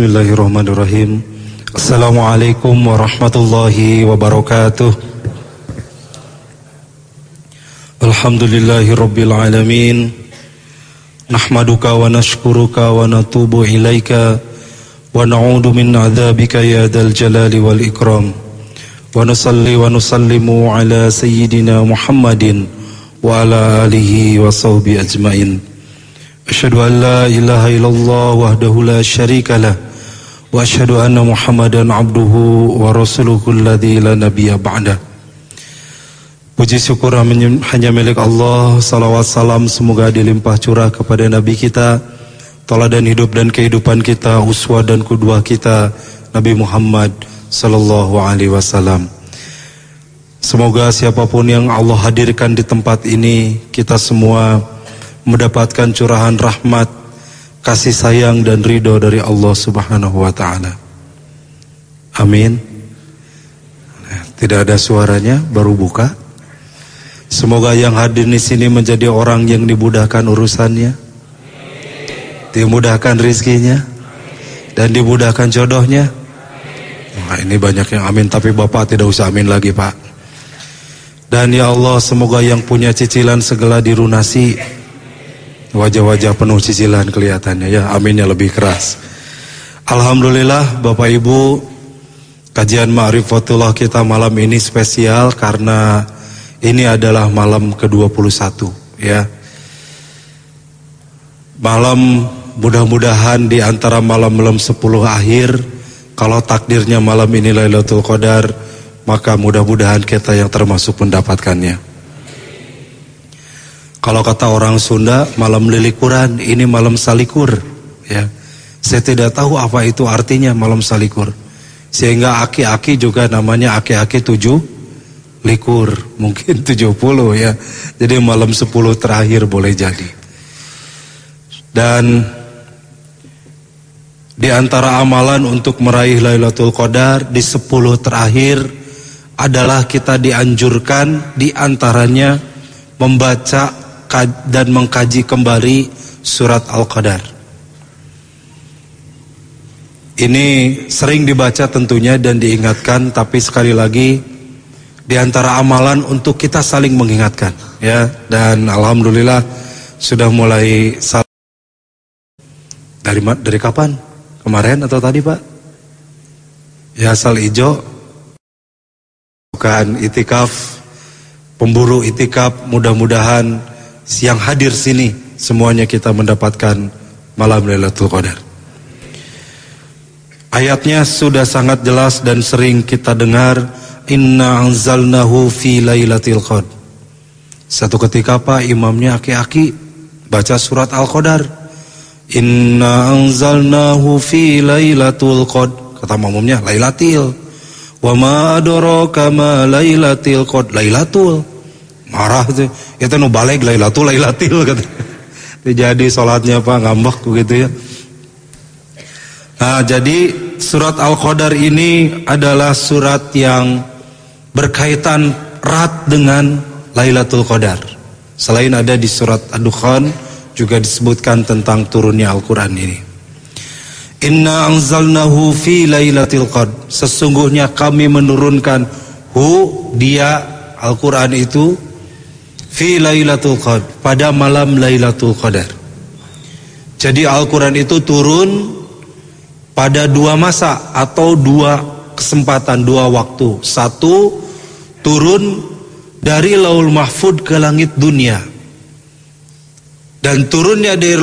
Bismillahirrahmanirrahim Assalamualaikum warahmatullahi wabarakatuh Alhamdulillahi rabbil alamin Nahmaduka wa nashkuruka wa natubu ilaika Wa na'udu min adhabika ya dal jalali wal ikram Wa nusalli wa nusallimu ala sayyidina Muhammadin Wa ala alihi wa sahbihi ajmain Ashadu an la ilaha illallah wahdahu la sharika lah Wa anna muhammadan abduhu wa rasuluhu alladhi la nabiya ba'dah Puji syukur hanya milik Allah Salawat salam semoga dilimpah curah kepada Nabi kita Toladan hidup dan kehidupan kita Uswa dan kudua kita Nabi Muhammad Sallallahu alaihi wasallam. Semoga siapa pun yang Allah hadirkan di tempat ini Kita semua mendapatkan curahan rahmat, kasih sayang dan ridho dari Allah Subhanahu wa taala. Amin. Tidak ada suaranya, baru buka. Semoga yang hadir di sini menjadi orang yang dimudahkan urusannya. Dimudahkan rizkinya dan dimudahkan jodohnya. Nah, ini banyak yang amin tapi Bapak tidak usah amin lagi, Pak. Dan ya Allah, semoga yang punya cicilan segala dirunasi Wajah-wajah penuh cicilan kelihatannya ya, aminnya lebih keras. Alhamdulillah Bapak Ibu, kajian Ma'rifatullah kita malam ini spesial karena ini adalah malam ke-21 ya. Malam mudah-mudahan di antara malam-malam 10 akhir kalau takdirnya malam ini Lailatul Qadar maka mudah-mudahan kita yang termasuk mendapatkannya. Kalau kata orang Sunda, malam lilikuran, ini malam salikur. Ya, saya tidak tahu apa itu artinya malam salikur. Sehingga aki-aki juga namanya aki-aki tujuh likur, mungkin tujuh puluh ya. Jadi malam sepuluh terakhir boleh jadi. Dan di antara amalan untuk meraih Lailatul Qadar di sepuluh terakhir adalah kita dianjurkan di antaranya membaca dan mengkaji kembali surat Al-Qadar. Ini sering dibaca tentunya dan diingatkan tapi sekali lagi di antara amalan untuk kita saling mengingatkan ya dan alhamdulillah sudah mulai dari dari kapan? Kemarin atau tadi, Pak? Ya asal ijo bukan itikaf pemburu itikaf mudah-mudahan siang hadir sini semuanya kita mendapatkan malam Lailatul Qadar. Ayatnya sudah sangat jelas dan sering kita dengar Inna anzalnahu fi lailatul qad. Satu ketika Pak imamnya aki-aki baca surat Al-Qadar. Inna anzalnahu fi lailatul qad. Kata makmumnya lailatil. Wa ma adraka ma lailatul qad. Lailatul marah itu itu nu balik lailatul lailatil kata. Jadi sholatnya apa ngambek begitu ya. Nah jadi surat al-qadar ini adalah surat yang berkaitan erat dengan lailatul qadar. Selain ada di surat ad-dukhan juga disebutkan tentang turunnya Al-Quran ini. Inna anzalnahu fi lailatul qad Sesungguhnya kami menurunkan Hu dia Al-Quran itu fi Lailatul Qadar pada malam Lailatul Qadar. Jadi Al-Qur'an itu turun pada dua masa atau dua kesempatan, dua waktu. Satu turun dari Laul Mahfud ke langit dunia. Dan turunnya dari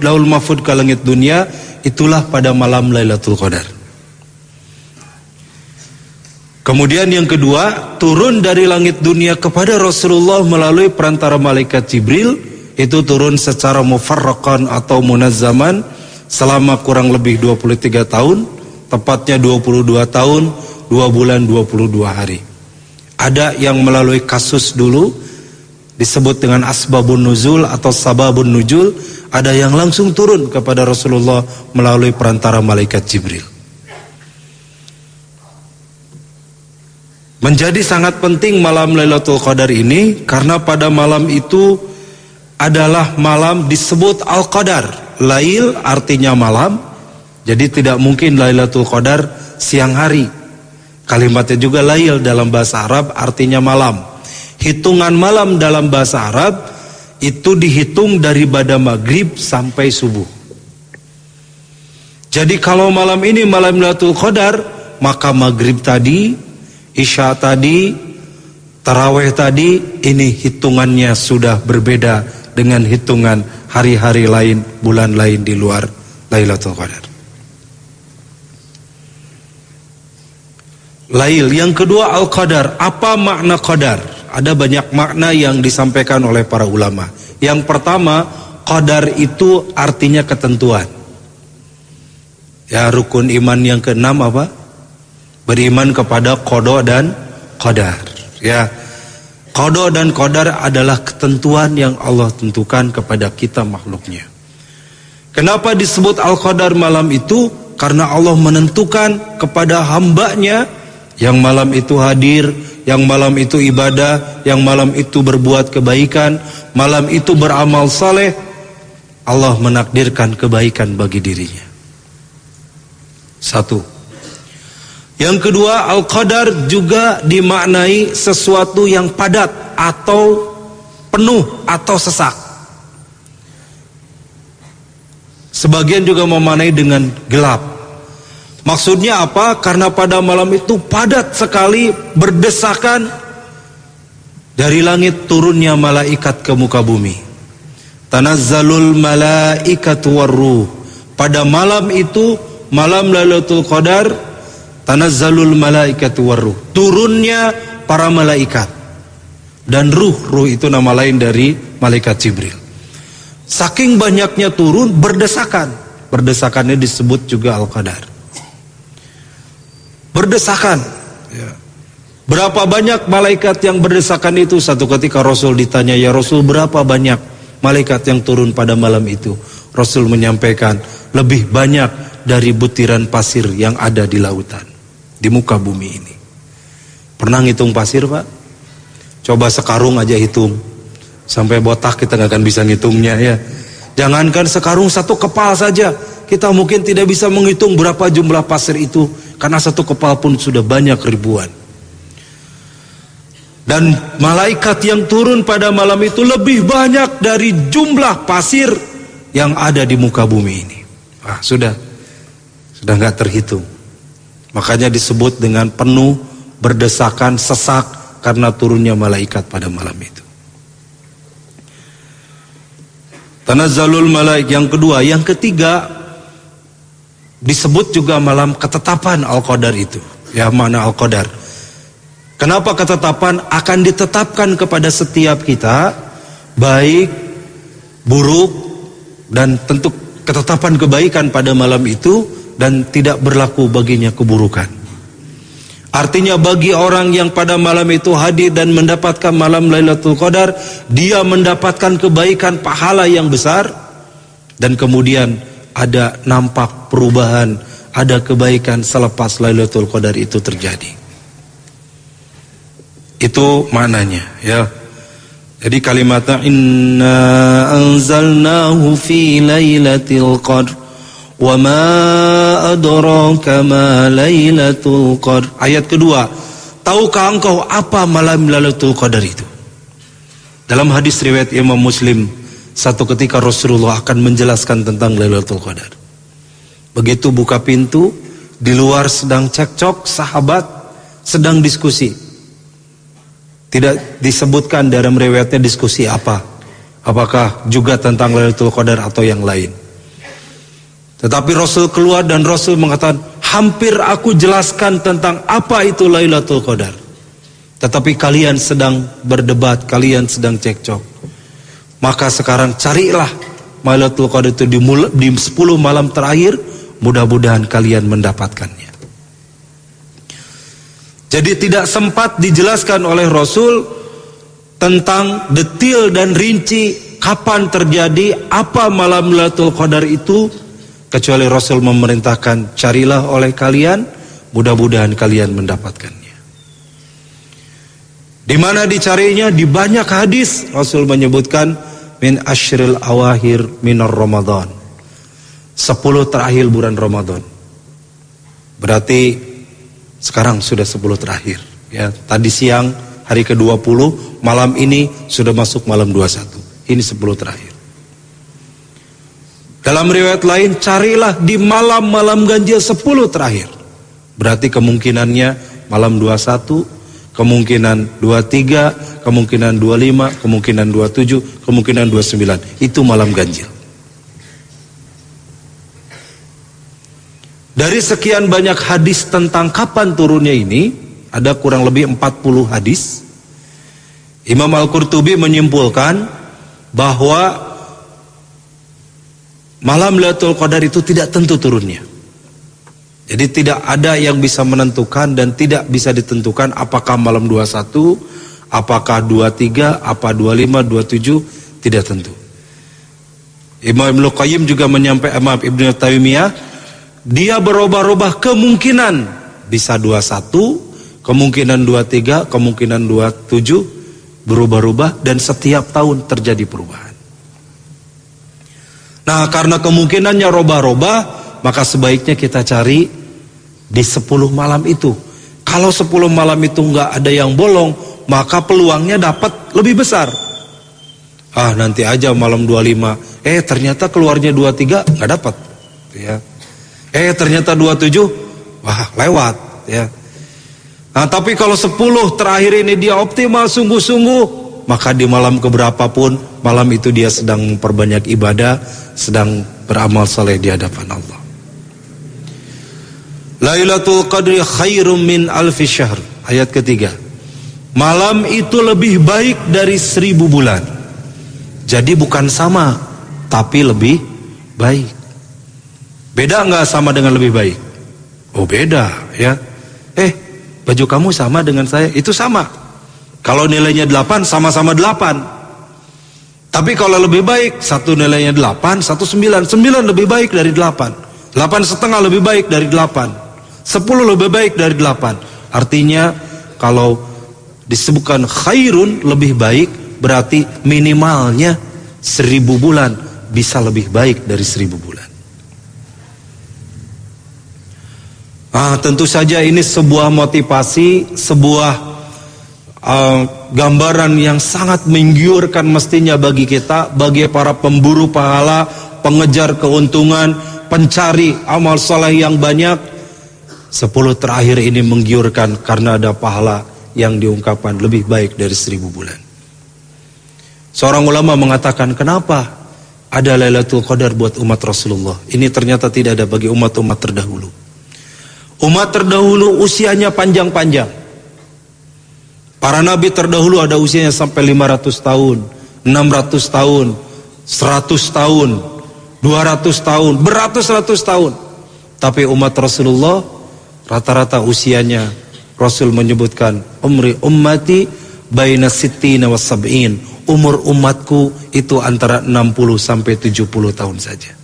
Laul Mahfud ke langit dunia itulah pada malam Lailatul Qadar. Kemudian yang kedua, turun dari langit dunia kepada Rasulullah melalui perantara malaikat Jibril, itu turun secara mufarrakan atau munazzaman selama kurang lebih 23 tahun, tepatnya 22 tahun, 2 bulan 22 hari. Ada yang melalui kasus dulu disebut dengan asbabun nuzul atau sababun nuzul, ada yang langsung turun kepada Rasulullah melalui perantara malaikat Jibril. Menjadi sangat penting malam Lailatul Qadar ini karena pada malam itu adalah malam disebut Al-Qadar. Lail artinya malam, Jadi tidak mungkin Lailatul Qadar siang hari. Kalimatnya juga lail dalam bahasa Arab artinya malam. Hitungan malam dalam bahasa Arab itu dihitung dari pada maghrib sampai subuh. Jadi kalau malam ini malam Lailatul Qadar, maka maghrib tadi, isya tadi, taraweh tadi, ini hitungannya sudah berbeda dengan hitungan hari-hari lain, bulan lain di luar Lailatul Qadar. Lail. Yang kedua Al-Qadar. Apa makna Qadar? Ada banyak makna yang disampaikan oleh para ulama. Yang pertama, Qadar itu artinya ketentuan. Ya, rukun iman yang keenam apa? Beriman kepada Qodo dan Qadar. Ya. Qodo dan Qadar adalah ketentuan yang Allah tentukan kepada kita makhluknya. Kenapa disebut Al-Qadar malam itu? Karena Allah menentukan kepada hambanya yang malam itu hadir, yang malam itu ibadah, yang malam itu berbuat kebaikan, malam itu beramal saleh, Allah menakdirkan kebaikan bagi dirinya. Satu. Yang kedua, Al-Qadar juga dimaknai sesuatu yang padat atau penuh atau sesak. Sebagian juga memaknai dengan gelap. Maksudnya apa? Karena pada malam itu padat sekali berdesakan dari langit turunnya malaikat ke muka bumi. Tanazzalul malaikatu warruh. Pada malam itu, malam Lailatul Qadar, tanazzalul malaikatu warruh. Turunnya para malaikat. Dan ruh, ruh itu nama lain dari malaikat Jibril. Saking banyaknya turun berdesakan. Berdesakannya disebut juga Al-Qadar berdesakan. Ya. Berapa banyak malaikat yang berdesakan itu? Satu ketika Rasul ditanya, ya Rasul berapa banyak malaikat yang turun pada malam itu? Rasul menyampaikan, lebih banyak dari butiran pasir yang ada di lautan, di muka bumi ini. Pernah ngitung pasir pak? Coba sekarung aja hitung. Sampai botak kita nggak akan bisa ngitungnya ya. Jangankan sekarung satu kepal saja. Kita mungkin tidak bisa menghitung berapa jumlah pasir itu karena satu kepala pun sudah banyak ribuan. Dan malaikat yang turun pada malam itu lebih banyak dari jumlah pasir yang ada di muka bumi ini. Ah, sudah, sudah nggak terhitung. Makanya disebut dengan penuh, berdesakan, sesak karena turunnya malaikat pada malam itu. Tanazzalul malaik yang kedua, yang ketiga disebut juga malam ketetapan Al-Qadar itu. Ya, mana Al-Qadar. Kenapa ketetapan akan ditetapkan kepada setiap kita baik, buruk dan tentu ketetapan kebaikan pada malam itu dan tidak berlaku baginya keburukan. Artinya bagi orang yang pada malam itu hadir dan mendapatkan malam Lailatul Qadar, dia mendapatkan kebaikan pahala yang besar dan kemudian ada nampak perubahan, ada kebaikan selepas Lailatul Qadar itu terjadi. Itu maknanya ya. Jadi kalimatnya inna anzalnahu fi lailatul qadr ma adraka ma lailatul qadr. Ayat kedua, tahukah engkau apa malam Lailatul Qadar itu? Dalam hadis riwayat Imam Muslim satu ketika Rasulullah akan menjelaskan tentang Lailatul Qadar. Begitu buka pintu, di luar sedang cekcok, sahabat sedang diskusi. Tidak disebutkan dalam riwayatnya diskusi apa. Apakah juga tentang Lailatul Qadar atau yang lain. Tetapi Rasul keluar dan Rasul mengatakan, hampir aku jelaskan tentang apa itu Lailatul Qadar. Tetapi kalian sedang berdebat, kalian sedang cekcok. Maka sekarang carilah Lailatul Qadar itu di, di 10 malam terakhir, mudah-mudahan kalian mendapatkannya. Jadi tidak sempat dijelaskan oleh Rasul tentang detil dan rinci kapan terjadi apa malam Lailatul Qadar itu kecuali Rasul memerintahkan carilah oleh kalian mudah-mudahan kalian mendapatkannya. Di mana dicarinya? Di banyak hadis Rasul menyebutkan min ashril awahir minar Ramadan. 10 terakhir bulan Ramadan. Berarti sekarang sudah 10 terakhir. Ya, tadi siang hari ke-20, malam ini sudah masuk malam 21. Ini 10 terakhir. Dalam riwayat lain, carilah di malam-malam ganjil 10 terakhir. Berarti kemungkinannya malam 21, kemungkinan 23, kemungkinan 25, kemungkinan 27, kemungkinan 29. Itu malam ganjil. Dari sekian banyak hadis tentang kapan turunnya ini, ada kurang lebih 40 hadis. Imam Al-Qurtubi menyimpulkan bahwa malam Lailatul Qadar itu tidak tentu turunnya. Jadi tidak ada yang bisa menentukan dan tidak bisa ditentukan apakah malam 21, apakah 23, apa 25, 27, tidak tentu. Imam Ibnu Qayyim juga menyampaikan Imam Ibnu Taimiyah dia berubah-ubah kemungkinan bisa 21, kemungkinan 23, kemungkinan 27 berubah-ubah dan setiap tahun terjadi perubahan. Nah, karena kemungkinannya robah-robah, maka sebaiknya kita cari di 10 malam itu. Kalau 10 malam itu nggak ada yang bolong, maka peluangnya dapat lebih besar. Ah, nanti aja malam 25. Eh, ternyata keluarnya 23 nggak dapat. Ya. Eh ternyata 27 wah lewat ya. Nah tapi kalau 10 terakhir ini dia optimal sungguh-sungguh maka di malam keberapa pun malam itu dia sedang memperbanyak ibadah, sedang beramal soleh di hadapan Allah. Lailatul Qadri khairum min alfi syahr. Ayat ketiga. Malam itu lebih baik dari seribu bulan. Jadi bukan sama, tapi lebih baik. Beda nggak sama dengan lebih baik? Oh beda ya. Eh baju kamu sama dengan saya? Itu sama. Kalau nilainya 8 sama-sama 8. Tapi kalau lebih baik satu nilainya 8, satu 9. 9 lebih baik dari 8. 8 setengah lebih baik dari 8. 10 lebih baik dari 8. Artinya kalau disebutkan khairun lebih baik berarti minimalnya seribu bulan bisa lebih baik dari seribu bulan. Ah, tentu saja ini sebuah motivasi, sebuah uh, gambaran yang sangat menggiurkan mestinya bagi kita, bagi para pemburu pahala, pengejar keuntungan, pencari amal soleh yang banyak. Sepuluh terakhir ini menggiurkan karena ada pahala yang diungkapkan lebih baik dari seribu bulan. Seorang ulama mengatakan, kenapa ada Lailatul Qadar buat umat Rasulullah? Ini ternyata tidak ada bagi umat-umat terdahulu. Umat terdahulu usianya panjang-panjang. Para nabi terdahulu ada usianya sampai 500 tahun, 600 tahun, 100 tahun, 200 tahun, beratus-ratus tahun. Tapi umat Rasulullah rata-rata usianya Rasul menyebutkan umri ummati baina sittina was sab'in. Umur umatku itu antara 60 sampai 70 tahun saja.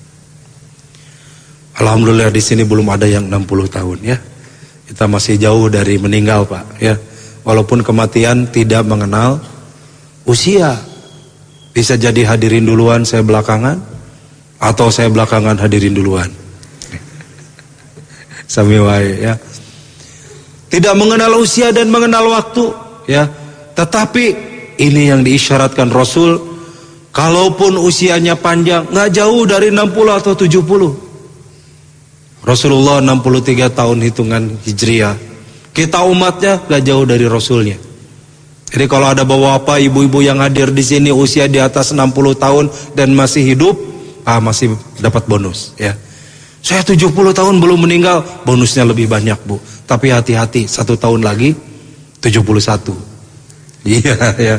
Alhamdulillah di sini belum ada yang 60 tahun ya. Kita masih jauh dari meninggal Pak ya. Walaupun kematian tidak mengenal usia. Bisa jadi hadirin duluan saya belakangan atau saya belakangan hadirin duluan. Sami ya. Tidak mengenal usia dan mengenal waktu ya. Tetapi ini yang diisyaratkan Rasul kalaupun usianya panjang nggak jauh dari 60 atau 70 Rasulullah 63 tahun hitungan Hijriah. Kita umatnya gak jauh dari Rasulnya. Jadi kalau ada bawa apa ibu-ibu yang hadir di sini usia di atas 60 tahun dan masih hidup, ah masih dapat bonus ya. Saya 70 tahun belum meninggal, bonusnya lebih banyak bu. Tapi hati-hati, satu tahun lagi 71. Iya ya.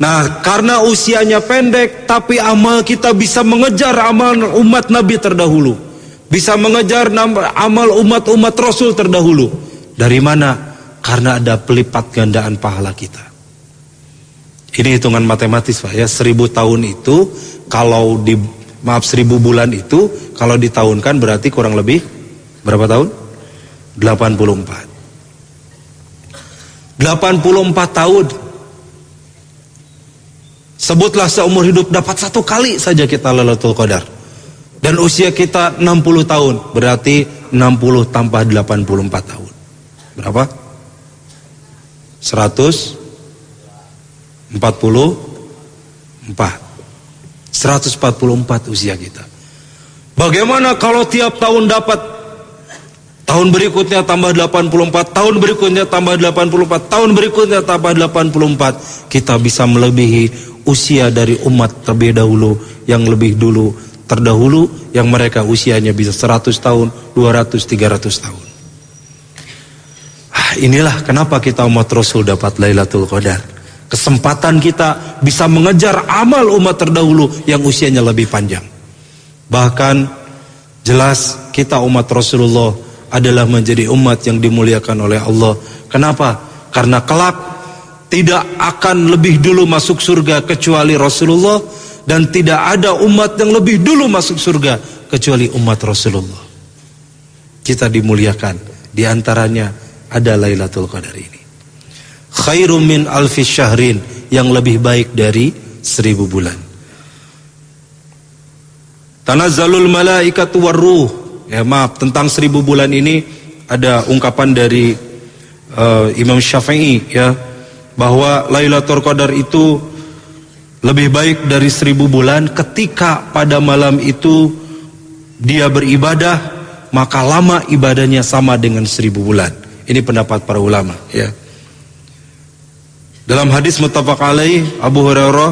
Nah, karena usianya pendek, tapi amal kita bisa mengejar amal umat Nabi terdahulu. Bisa mengejar amal umat-umat Rasul terdahulu. Dari mana? Karena ada pelipat gandaan pahala kita. Ini hitungan matematis Pak ya. Seribu tahun itu, kalau di, maaf seribu bulan itu, kalau ditahunkan berarti kurang lebih, berapa tahun? 84. 84 tahun Sebutlah seumur hidup dapat satu kali saja kita Lailatul Qadar. Dan usia kita 60 tahun, berarti 60 tambah 84 tahun. Berapa? 144. 144 usia kita. Bagaimana kalau tiap tahun dapat tahun berikutnya tambah 84, tahun berikutnya tambah 84, tahun berikutnya tambah 84, kita bisa melebihi usia dari umat terlebih dahulu yang lebih dulu terdahulu yang mereka usianya bisa 100 tahun, 200, 300 tahun. Ah, inilah kenapa kita umat Rasul dapat Lailatul Qadar. Kesempatan kita bisa mengejar amal umat terdahulu yang usianya lebih panjang. Bahkan jelas kita umat Rasulullah adalah menjadi umat yang dimuliakan oleh Allah. Kenapa? Karena kelak tidak akan lebih dulu masuk surga kecuali Rasulullah dan tidak ada umat yang lebih dulu masuk surga kecuali umat Rasulullah. Kita dimuliakan. Di antaranya ada Lailatul Qadar ini. Khairum min alfi syahrin yang lebih baik dari seribu bulan. Tanazzalul malaikatu warruh. Ya maaf, tentang seribu bulan ini ada ungkapan dari uh, Imam Syafi'i ya bahwa Lailatul Qadar itu lebih baik dari seribu bulan ketika pada malam itu dia beribadah maka lama ibadahnya sama dengan seribu bulan ini pendapat para ulama ya dalam hadis muttafaq alaih Abu Hurairah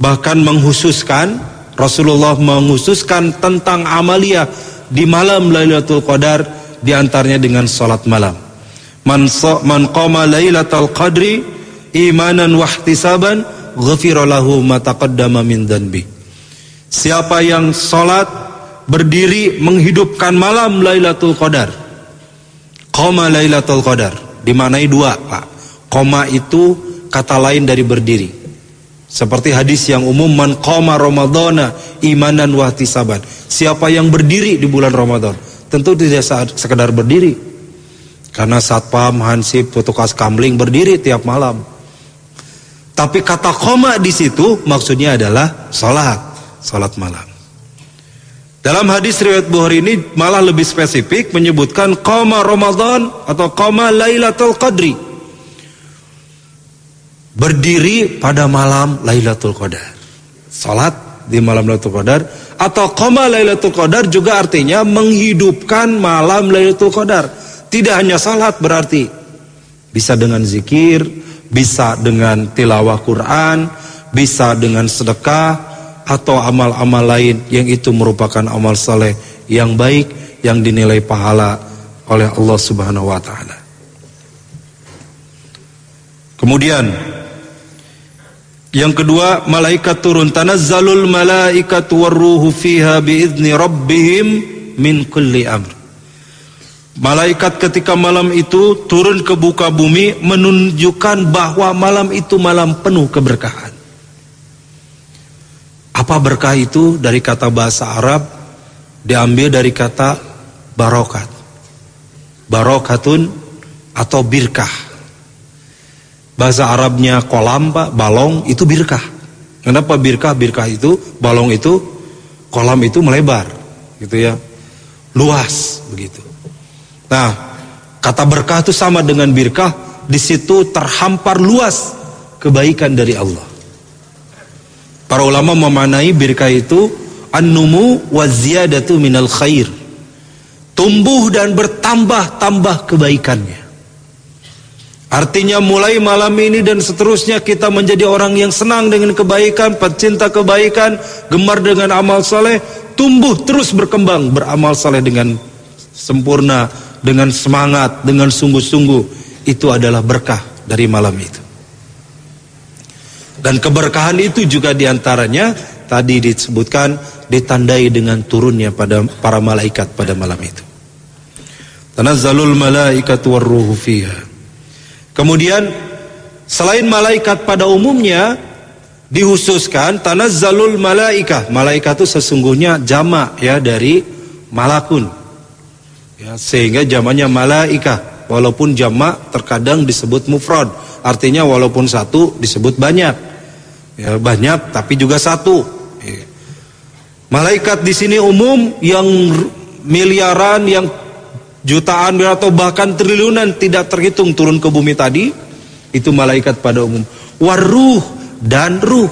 bahkan menghususkan Rasulullah menghususkan tentang amalia di malam Lailatul Qadar di antaranya dengan salat malam. Man man qama Lailatul Qadri imanan wa ihtisaban ghafira lahu ma taqaddama min dhanbi. Siapa yang salat berdiri menghidupkan malam Lailatul Qadar. Qama Lailatul Qadar dimanai dua, Pak. Qoma itu kata lain dari berdiri. Seperti hadis yang umum man qama ramadhana imanan wa ihtisaban. Siapa yang berdiri di bulan Ramadan, tentu tidak sekedar berdiri. Karena satpam, hansip, petugas kamling berdiri tiap malam. Tapi kata koma di situ maksudnya adalah salat, salat malam. Dalam hadis riwayat Bukhari ini malah lebih spesifik menyebutkan koma Ramadan atau koma Lailatul Qadri berdiri pada malam Lailatul Qadar. Salat di malam Lailatul Qadar atau qama Lailatul Qadar juga artinya menghidupkan malam Lailatul Qadar. Tidak hanya salat berarti bisa dengan zikir, bisa dengan tilawah Quran, bisa dengan sedekah atau amal-amal lain yang itu merupakan amal saleh yang baik yang dinilai pahala oleh Allah Subhanahu wa taala. Kemudian yang kedua, malaikat turun. Tanazzalul malaikatu warruhu fiha biizni rabbihim min kulli amr. Malaikat ketika malam itu turun ke buka bumi menunjukkan bahwa malam itu malam penuh keberkahan. Apa berkah itu? Dari kata bahasa Arab diambil dari kata barokat. Barokatun atau birkah. Bahasa Arabnya kolam pak, balong itu birkah. Kenapa birkah? Birkah itu balong itu kolam itu melebar, gitu ya, luas begitu. Nah, kata berkah itu sama dengan birkah. Di situ terhampar luas kebaikan dari Allah. Para ulama memanai birkah itu an-numu wa ziyadatu minal khair. Tumbuh dan bertambah tambah kebaikannya. Artinya mulai malam ini dan seterusnya kita menjadi orang yang senang dengan kebaikan, pecinta kebaikan, gemar dengan amal soleh, tumbuh terus berkembang beramal soleh dengan sempurna, dengan semangat, dengan sungguh-sungguh. Itu adalah berkah dari malam itu. Dan keberkahan itu juga di antaranya tadi disebutkan ditandai dengan turunnya pada para malaikat pada malam itu. Tanazzalul malaikatu warruhu fiha. Kemudian selain malaikat pada umumnya dihususkan tanazzalul malaikah. Malaikat itu sesungguhnya jamak ya dari malakun. Ya, sehingga jamaknya malaikah. Walaupun jamak terkadang disebut mufrad. Artinya walaupun satu disebut banyak. Ya, banyak tapi juga satu. Ya. Malaikat di sini umum yang miliaran, yang jutaan atau bahkan triliunan tidak terhitung turun ke bumi tadi, itu malaikat pada umum. Waruh dan ruh.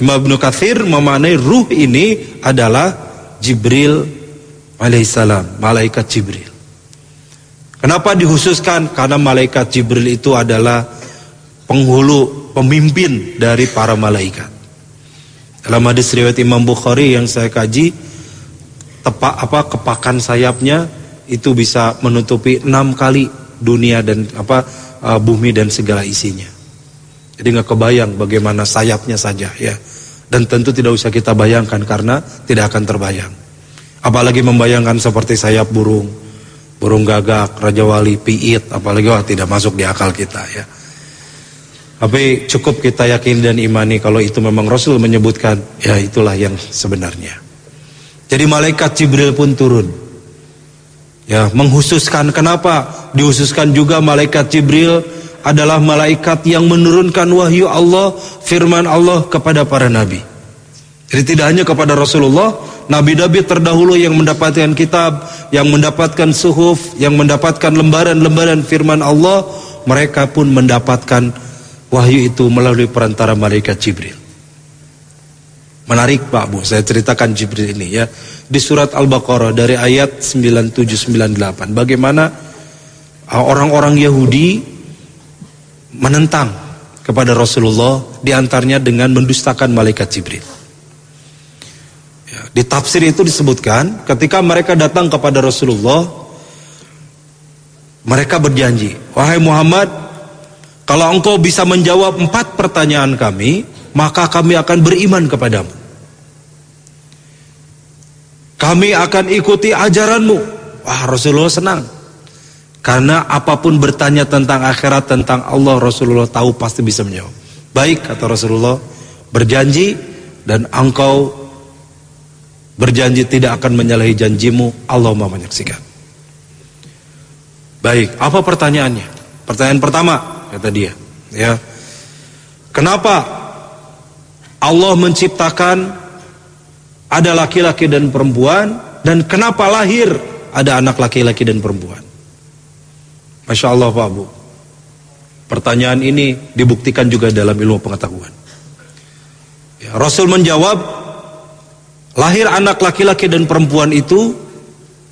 Imam Ibn Kathir memaknai ruh ini adalah Jibril alaihissalam, malaikat Jibril. Kenapa dihususkan? Karena malaikat Jibril itu adalah penghulu, pemimpin dari para malaikat. Dalam hadis riwayat Imam Bukhari yang saya kaji, tepak apa kepakan sayapnya itu bisa menutupi enam kali dunia dan apa uh, bumi dan segala isinya. Jadi nggak kebayang bagaimana sayapnya saja ya. Dan tentu tidak usah kita bayangkan karena tidak akan terbayang. Apalagi membayangkan seperti sayap burung, burung gagak, raja wali, piit, apalagi wah tidak masuk di akal kita ya. Tapi cukup kita yakin dan imani kalau itu memang Rasul menyebutkan, ya itulah yang sebenarnya. Jadi malaikat Jibril pun turun. Ya, menghususkan kenapa? Dihususkan juga malaikat Jibril adalah malaikat yang menurunkan wahyu Allah, firman Allah kepada para nabi. Jadi tidak hanya kepada Rasulullah, nabi-nabi terdahulu yang mendapatkan kitab, yang mendapatkan suhuf, yang mendapatkan lembaran-lembaran firman Allah, mereka pun mendapatkan wahyu itu melalui perantara malaikat Jibril. Menarik Pak Bu, saya ceritakan Jibril ini ya. Di surat Al-Baqarah dari ayat 9798. Bagaimana uh, orang-orang Yahudi menentang kepada Rasulullah di antaranya dengan mendustakan malaikat Jibril. Di tafsir itu disebutkan ketika mereka datang kepada Rasulullah mereka berjanji, wahai Muhammad, kalau engkau bisa menjawab empat pertanyaan kami, maka kami akan beriman kepadamu. Kami akan ikuti ajaranmu. Wah Rasulullah senang. Karena apa pun bertanya tentang akhirat, tentang Allah, Rasulullah tahu pasti bisa menjawab. Baik kata Rasulullah, berjanji dan engkau berjanji tidak akan menyalahi janjimu, Allah mau menyaksikan. Baik, apa pertanyaannya? Pertanyaan pertama, kata dia ya kenapa Allah menciptakan ada laki-laki dan perempuan dan kenapa lahir ada anak laki-laki dan perempuan Masya Allah Pak Abu pertanyaan ini dibuktikan juga dalam ilmu pengetahuan ya, Rasul menjawab lahir anak laki-laki dan perempuan itu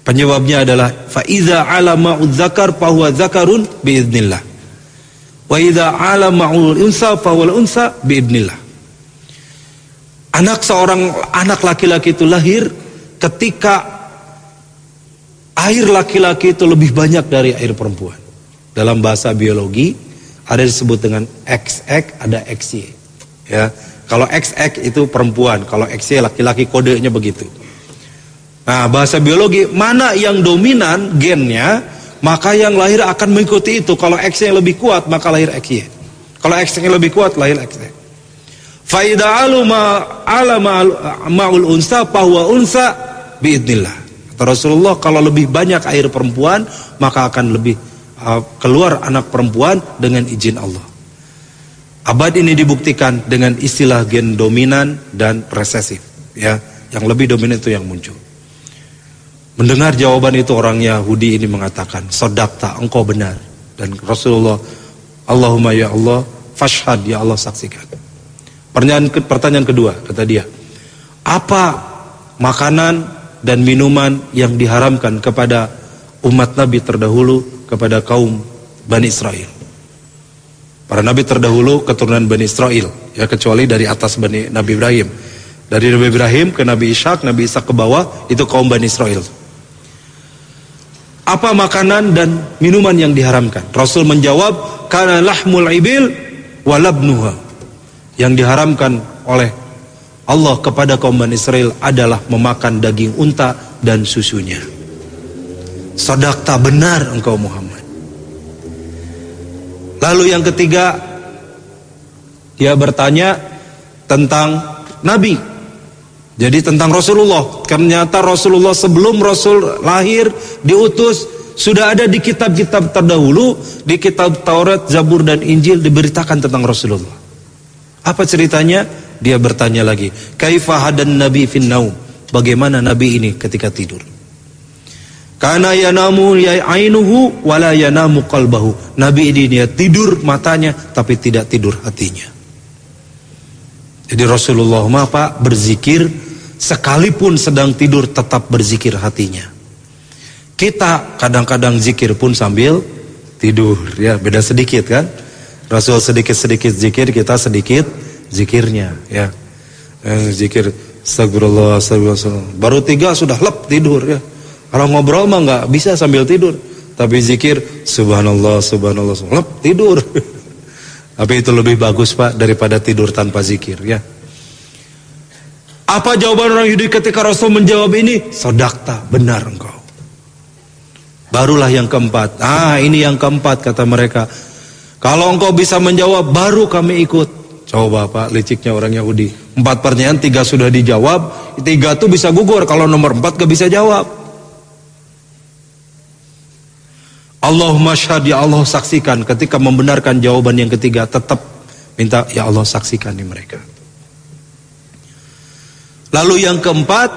penyebabnya adalah faiza alama udzakar fahuwa zakarun biiznillah Wa idza ala ma'ul unsa fawal unsa biidnillah. Anak seorang anak laki-laki itu lahir ketika air laki-laki itu lebih banyak dari air perempuan. Dalam bahasa biologi ada disebut dengan XX, ada XY. Ya. Kalau XX itu perempuan, kalau XY laki-laki kodenya begitu. Nah, bahasa biologi mana yang dominan gennya maka yang lahir akan mengikuti itu. Kalau X yang lebih kuat, maka lahir XY. Kalau X yang lebih kuat, lahir XY. Faida aluma ala ma'ul unsa bahwa unsa biidnillah. Kata Rasulullah kalau lebih banyak air perempuan maka akan lebih uh, keluar anak perempuan dengan izin Allah. Abad ini dibuktikan dengan istilah gen dominan dan resesif ya. Yang lebih dominan itu yang muncul. Mendengar jawaban itu orang Yahudi ini mengatakan, Sodakta, engkau benar. Dan Rasulullah, Allahumma ya Allah, fashhad ya Allah saksikan. Pertanyaan, pertanyaan kedua, kata dia, apa makanan dan minuman yang diharamkan kepada umat Nabi terdahulu kepada kaum Bani Israel? Para Nabi terdahulu keturunan Bani Israel, ya kecuali dari atas Bani Nabi Ibrahim. Dari Nabi Ibrahim ke Nabi Ishak, Nabi Ishak ke bawah, itu kaum Bani Israel apa makanan dan minuman yang diharamkan? Rasul menjawab, karena lahmul ibil walabnuha. Yang diharamkan oleh Allah kepada kaum Bani Israel adalah memakan daging unta dan susunya. Sodakta benar engkau Muhammad. Lalu yang ketiga, dia bertanya tentang Nabi jadi tentang Rasulullah, ternyata Rasulullah sebelum Rasul lahir diutus sudah ada di kitab-kitab terdahulu, di kitab Taurat, Zabur dan Injil diberitakan tentang Rasulullah. Apa ceritanya? dia bertanya lagi, "Kaifa hadan nabi fin naum?" Bagaimana nabi ini ketika tidur? Karena yanamu ya ainuhu wala yanamu qalbahu. Nabi ini dia tidur matanya tapi tidak tidur hatinya. Jadi Rasulullah apa berzikir sekalipun sedang tidur tetap berzikir hatinya. Kita kadang-kadang zikir pun sambil tidur ya beda sedikit kan. Rasul sedikit-sedikit zikir kita sedikit zikirnya ya. Eh, zikir astagfirullah astagfirullah. Baru tiga sudah lep tidur ya. Kalau ngobrol mah nggak bisa sambil tidur. Tapi zikir subhanallah subhanallah subhanallah tidur. Tapi itu lebih bagus Pak daripada tidur tanpa zikir ya. Apa jawaban orang Yahudi ketika Rasul menjawab ini? Sodakta, benar engkau. Barulah yang keempat. Ah, ini yang keempat kata mereka. Kalau engkau bisa menjawab, baru kami ikut. Coba Pak, liciknya orang Yahudi. Empat pertanyaan, tiga sudah dijawab. Tiga tuh bisa gugur. Kalau nomor empat gak bisa jawab. Allahumma syahad ya Allah saksikan ketika membenarkan jawaban yang ketiga tetap minta ya Allah saksikan di mereka. Lalu yang keempat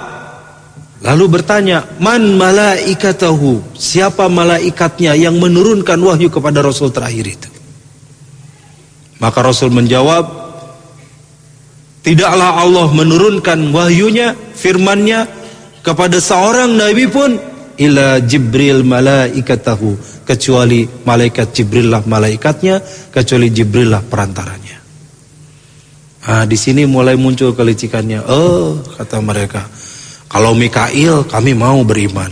lalu bertanya man malaikatahu siapa malaikatnya yang menurunkan wahyu kepada Rasul terakhir itu. Maka Rasul menjawab tidaklah Allah menurunkan wahyunya firmannya kepada seorang nabi pun ila Jibril malaikatahu kecuali malaikat Jibril lah malaikatnya, kecuali Jibril lah perantaranya. Nah, di sini mulai muncul kelicikannya. Oh, kata mereka, kalau Mikail kami mau beriman.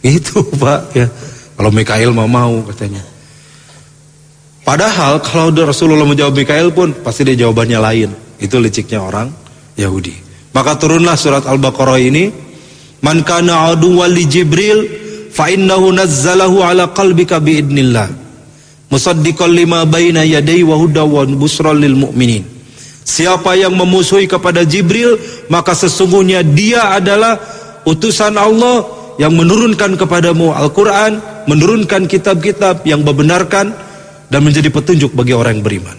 Itu Pak ya. Kalau Mikail mau mau katanya. Padahal kalau Rasulullah menjawab Mikail pun pasti dia jawabannya lain. Itu liciknya orang Yahudi. Maka turunlah surat Al-Baqarah ini. Man kana aduwwan li Jibril fa innahu nazzalahu ala qalbika biidnillah. Musaddiqan lima baina yadayhi wa hudaw wa busra lil mu'minin. Siapa yang memusuhi kepada Jibril maka sesungguhnya dia adalah utusan Allah yang menurunkan kepadamu Al-Qur'an menurunkan kitab-kitab yang membenarkan dan menjadi petunjuk bagi orang yang beriman.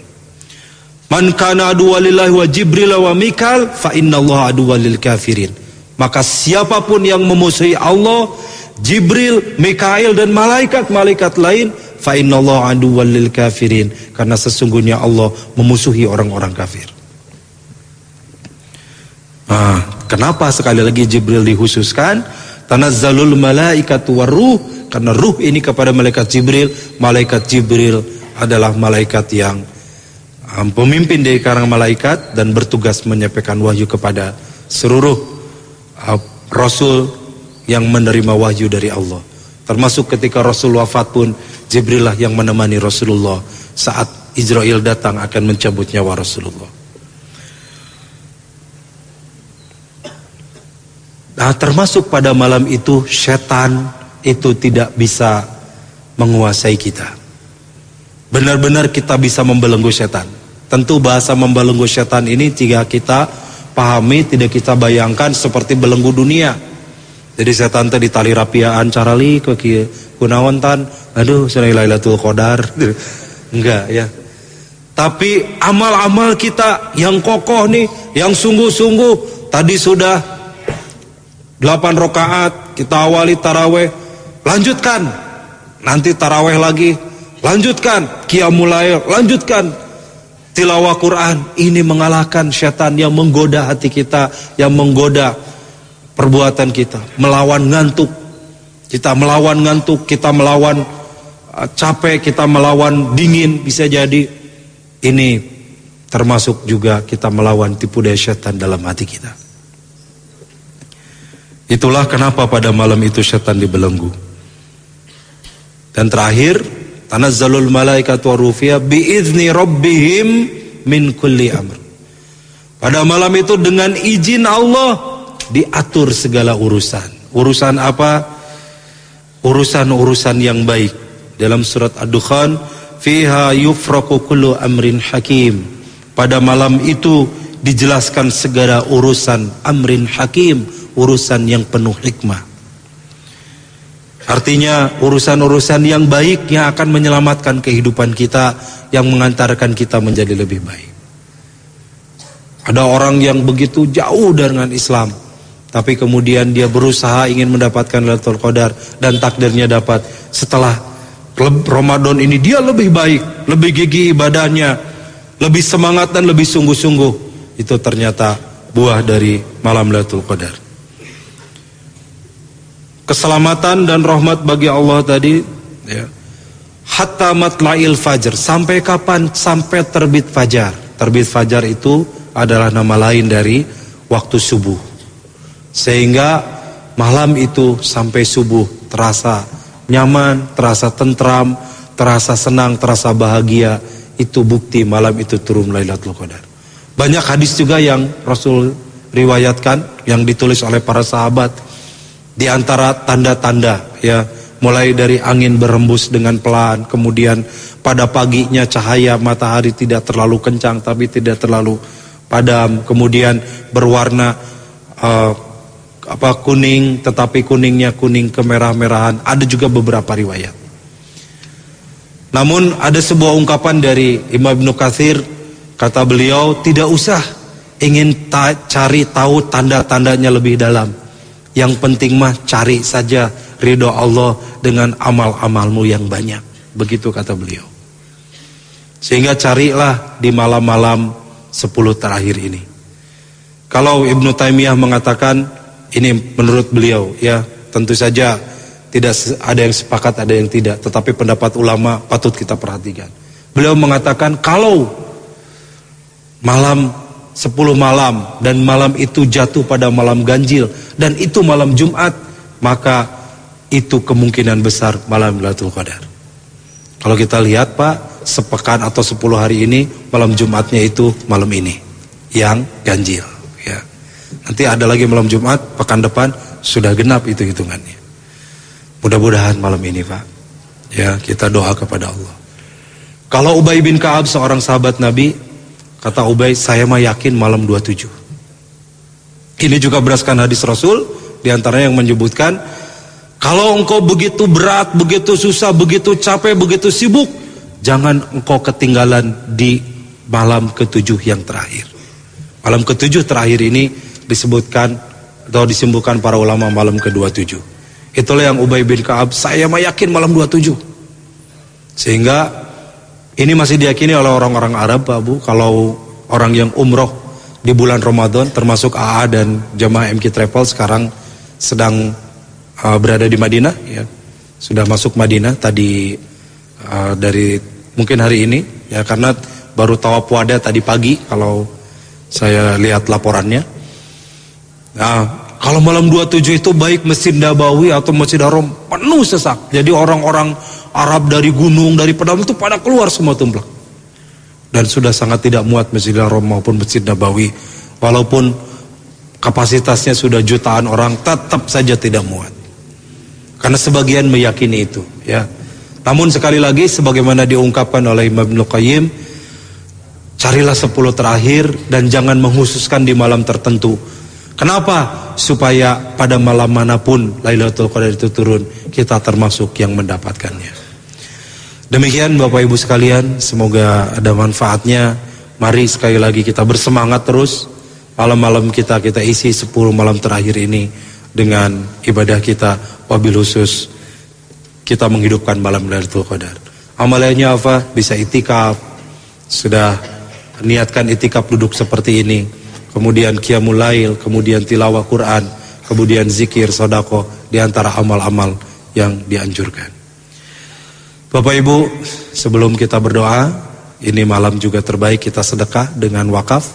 Man kana aduwalillahi wa Jibril wa Mikal fa innallaha aduwalil kafirin. Maka siapa pun yang memusuhi Allah Jibril, Mikail dan malaikat-malaikat lain fa innallaha lil kafirin karena sesungguhnya Allah memusuhi orang-orang kafir. Ah, kenapa sekali lagi Jibril dihususkan? Tanazzalul malaikatu waruh karena ruh ini kepada malaikat Jibril, malaikat Jibril adalah malaikat yang um, pemimpin dari karangan malaikat dan bertugas menyampaikan wahyu kepada seluruh uh, rasul yang menerima wahyu dari Allah. Termasuk ketika Rasul wafat pun Jibril lah yang menemani Rasulullah saat Israel datang akan mencabut nyawa Rasulullah. Nah, termasuk pada malam itu setan itu tidak bisa menguasai kita. Benar-benar kita bisa membelenggu setan. Tentu bahasa membelenggu setan ini jika kita pahami tidak kita bayangkan seperti belenggu dunia jadi saya tante di tali rapiaan carali ke kia kunawan tan. Aduh, saya Lailatul Qadar. Enggak ya. Tapi amal-amal kita yang kokoh nih, yang sungguh-sungguh tadi sudah 8 rakaat kita awali taraweh, lanjutkan. Nanti taraweh lagi, lanjutkan. Qiyamul lanjutkan. Tilawah Quran ini mengalahkan setan yang menggoda hati kita, yang menggoda perbuatan kita, melawan ngantuk. Kita melawan ngantuk, kita melawan uh, capek, kita melawan dingin bisa jadi ini termasuk juga kita melawan tipu daya setan dalam hati kita. Itulah kenapa pada malam itu setan dibelenggu. Dan terakhir, tanazzalul malaikat wa rufiya biizni rabbihim min kulli amr. Pada malam itu dengan izin Allah diatur segala urusan. Urusan apa? Urusan-urusan yang baik. Dalam surat Ad-Dukhan, fiha yufraku kullu amrin hakim. Pada malam itu dijelaskan segala urusan amrin hakim, urusan yang penuh hikmah. Artinya urusan-urusan yang baik yang akan menyelamatkan kehidupan kita, yang mengantarkan kita menjadi lebih baik. Ada orang yang begitu jauh dengan Islam, tapi kemudian dia berusaha ingin mendapatkan Lailatul Qadar dan takdirnya dapat. Setelah Ramadan ini dia lebih baik, lebih gigih ibadahnya, lebih semangat dan lebih sungguh-sungguh. Itu ternyata buah dari malam Lailatul Qadar. Keselamatan dan rahmat bagi Allah tadi ya. Hatta matla'il fajr, sampai kapan? Sampai terbit fajar. Terbit fajar itu adalah nama lain dari waktu subuh. Sehingga malam itu sampai subuh terasa nyaman, terasa tentram, terasa senang, terasa bahagia. Itu bukti malam itu turun Lailatul Qadar. Banyak hadis juga yang Rasul riwayatkan yang ditulis oleh para sahabat di antara tanda-tanda ya mulai dari angin berembus dengan pelan kemudian pada paginya cahaya matahari tidak terlalu kencang tapi tidak terlalu padam, kemudian berwarna uh, apa kuning, tetapi kuningnya kuning kemerah-merahan. Ada juga beberapa riwayat. Namun ada sebuah ungkapan dari Imam Ibn Kathir, kata beliau tidak usah ingin ta cari tahu tanda-tandanya lebih dalam. Yang penting mah cari saja ridho Allah dengan amal-amalmu yang banyak. Begitu kata beliau. Sehingga carilah di malam-malam sepuluh terakhir ini. Kalau Ibnu Taimiyah mengatakan ini menurut beliau ya tentu saja tidak ada yang sepakat ada yang tidak tetapi pendapat ulama patut kita perhatikan. Beliau mengatakan kalau malam sepuluh malam dan malam itu jatuh pada malam ganjil dan itu malam Jumat maka itu kemungkinan besar malam Lailatul Qadar. Kalau kita lihat Pak, sepekan atau sepuluh hari ini malam Jumatnya itu malam ini yang ganjil ya. Nanti ada lagi malam Jumat pekan depan sudah genap itu hitungannya. Mudah-mudahan malam ini Pak. Ya, kita doa kepada Allah. Kalau Ubay bin Ka'ab seorang sahabat Nabi, kata Ubay, saya mah yakin malam 27. Ini juga berdasarkan hadis Rasul, di antaranya yang menyebutkan, kalau engkau begitu berat, begitu susah, begitu capek, begitu sibuk, jangan engkau ketinggalan di malam ketujuh yang terakhir. Malam ketujuh terakhir ini disebutkan atau disembuhkan para ulama malam ke-27. Itulah yang Ubay bin Ka'ab, saya yakin malam 27. Sehingga ini masih diyakini oleh orang-orang Arab Pak Bu, kalau orang yang umroh di bulan Ramadan termasuk AA dan jemaah MK Travel sekarang sedang uh, berada di Madinah ya. Sudah masuk Madinah tadi uh, dari mungkin hari ini ya karena baru tawaf wada tadi pagi kalau saya lihat laporannya. Nah, kalau malam 27 itu baik Masjid Nabawi atau Masjid Haram penuh sesak. Jadi orang-orang Arab dari gunung, dari pedang itu pada keluar semua tumplak. Dan sudah sangat tidak muat Masjid Haram maupun Masjid Nabawi. Walaupun kapasitasnya sudah jutaan orang tetap saja tidak muat. Karena sebagian meyakini itu, ya. Namun sekali lagi sebagaimana diungkapkan oleh Imam Ibn Qayyim Carilah sepuluh terakhir dan jangan menghususkan di malam tertentu Kenapa? Supaya pada malam mana pun Lailatul Qadar itu turun Kita termasuk yang mendapatkannya Demikian Bapak Ibu sekalian Semoga ada manfaatnya Mari sekali lagi kita bersemangat terus Malam-malam kita kita isi sepuluh malam terakhir ini Dengan ibadah kita Wabil khusus kita menghidupkan malam Lailatul Qadar. Amalannya apa? Bisa itikaf. Sudah niatkan itikaf duduk seperti ini. Kemudian qiyamul lail, kemudian tilawah Quran, kemudian zikir, sodako di antara amal-amal yang dianjurkan. Bapak Ibu, sebelum kita berdoa, ini malam juga terbaik kita sedekah dengan wakaf.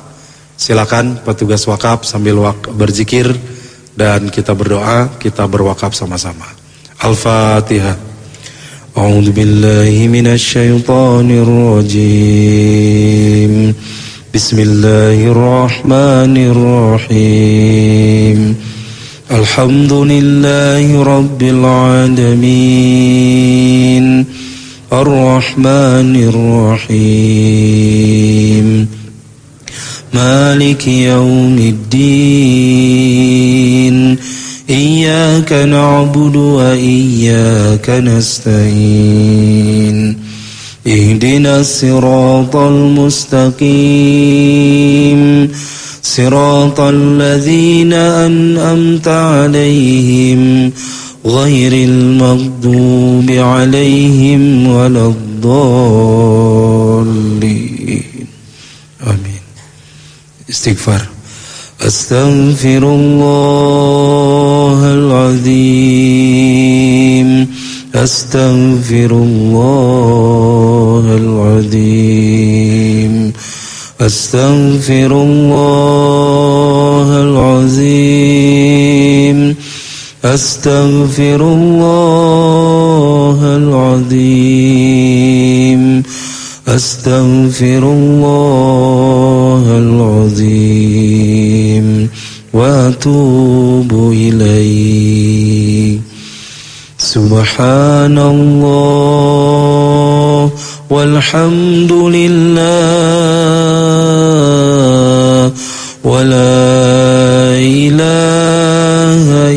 Silakan petugas wakaf sambil berzikir dan kita berdoa, kita berwakaf sama-sama. Al-Fatihah. A'udzu billahi minasyaitonir rajim. Bismillahirrahmanirrahim. Alhamdulillahirabbil alamin. الرحمن الرحيم. مالك يوم الدين. إياك نعبد وإياك نستعين. اهدنا الصراط المستقيم. صراط الذين أنأمت عليهم. غير المغضوب عليهم ولا الضالين. آمين. استغفار. أستغفر الله العظيم. أستغفر الله العظيم. أستغفر الله العظيم. أستغفر الله العظيم. أستغفر الله العظيم. وأتوب إليه. سبحان الله والحمد لله ولا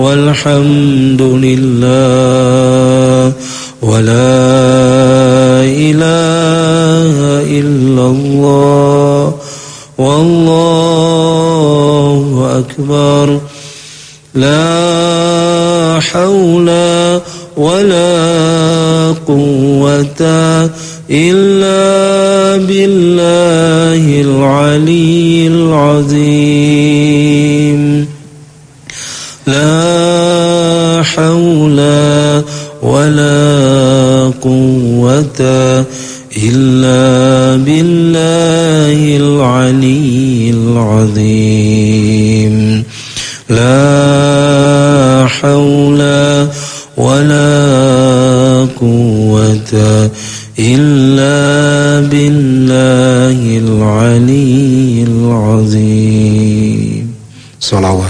والحمد لله ولا إله إلا الله والله أكبر لا حول ولا قوة إلا بالله العلي العظيم لا حول ولا قوة إلا بالله العلي العظيم. لا حول ولا قوة إلا بالله العلي العظيم. صلوات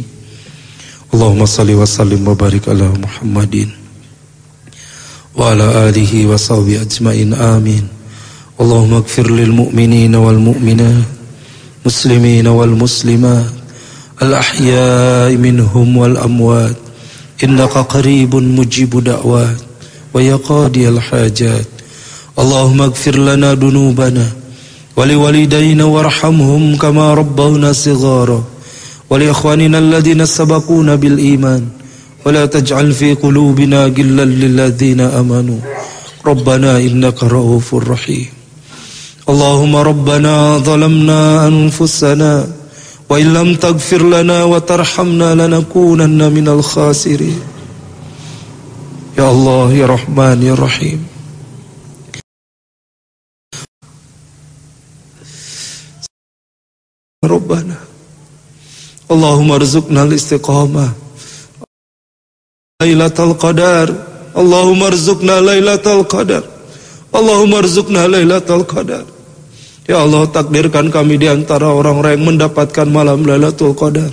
اللهم صل وسلم وبارك على محمد وعلى آله وصحبه أجمعين آمين. اللهم اغفر للمؤمنين والمؤمنات مسلمين والمسلمات الأحياء منهم والأموات. إنك قريب مجيب دعوات ويا قاضي الحاجات. اللهم اغفر لنا ذنوبنا ولوالدينا وارحمهم كما ربونا صغارا. ولإخواننا الذين سبقونا بالإيمان ولا تجعل في قلوبنا غلا للذين آمنوا. ربنا إنك رؤوف رحيم. اللهم ربنا ظلمنا أنفسنا وإن لم تغفر لنا وترحمنا لنكونن من الخاسرين. يا الله يا رحمن يا رحيم ربنا. Allahumma rizuknal istiqamah Lailatul Qadar. Allahumma rizukna Lailatul Qadar. Allahumma rizukna Qadar. Ya Allah takdirkan kami di antara orang-orang yang mendapatkan malam Lailatul Qadar.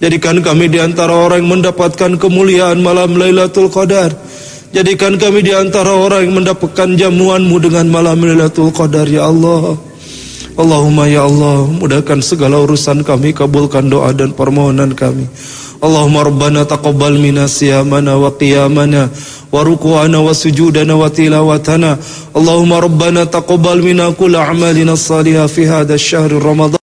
Jadikan kami di antara orang yang mendapatkan kemuliaan malam Lailatul Qadar. Jadikan kami di antara orang yang mendapatkan jamuanmu dengan malam Lailatul Qadar Ya Allah. Allahumma ya Allah, mudahkan segala urusan kami, kabulkan doa dan permohonan kami. اللهم ربنا تقبل منا صيامنا وقيامنا وركوعنا وسجودنا وتلاوتنا اللهم ربنا تقبل منا كل أعمالنا الصالحة في هذا الشهر رمضان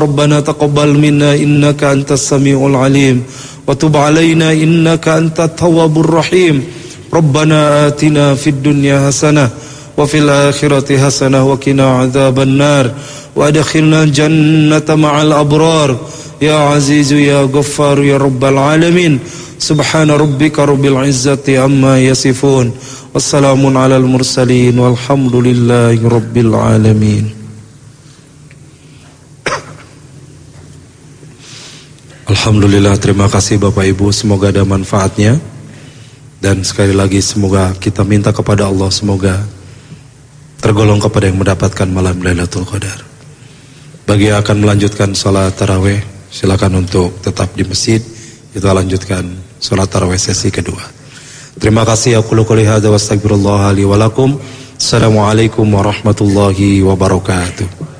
ربنا تقبل منا إنك أنت السميع العليم وتب علينا إنك أنت التواب الرحيم ربنا آتنا في الدنيا حسنة وفي الآخرة حسنة وقنا عذاب النار وأدخلنا الجنة مع الأبرار يا عزيز يا غفار يا رب العالمين سبحان ربك رب العزة عما يصفون والسلام على المرسلين والحمد لله رب العالمين Alhamdulillah terima kasih Bapak Ibu semoga ada manfaatnya dan sekali lagi semoga kita minta kepada Allah semoga tergolong kepada yang mendapatkan malam Lailatul Qadar. Bagi yang akan melanjutkan sholat taraweh silakan untuk tetap di masjid kita lanjutkan sholat taraweh sesi kedua. Terima kasih aku qouli hadza wa li wa Assalamualaikum warahmatullahi wabarakatuh.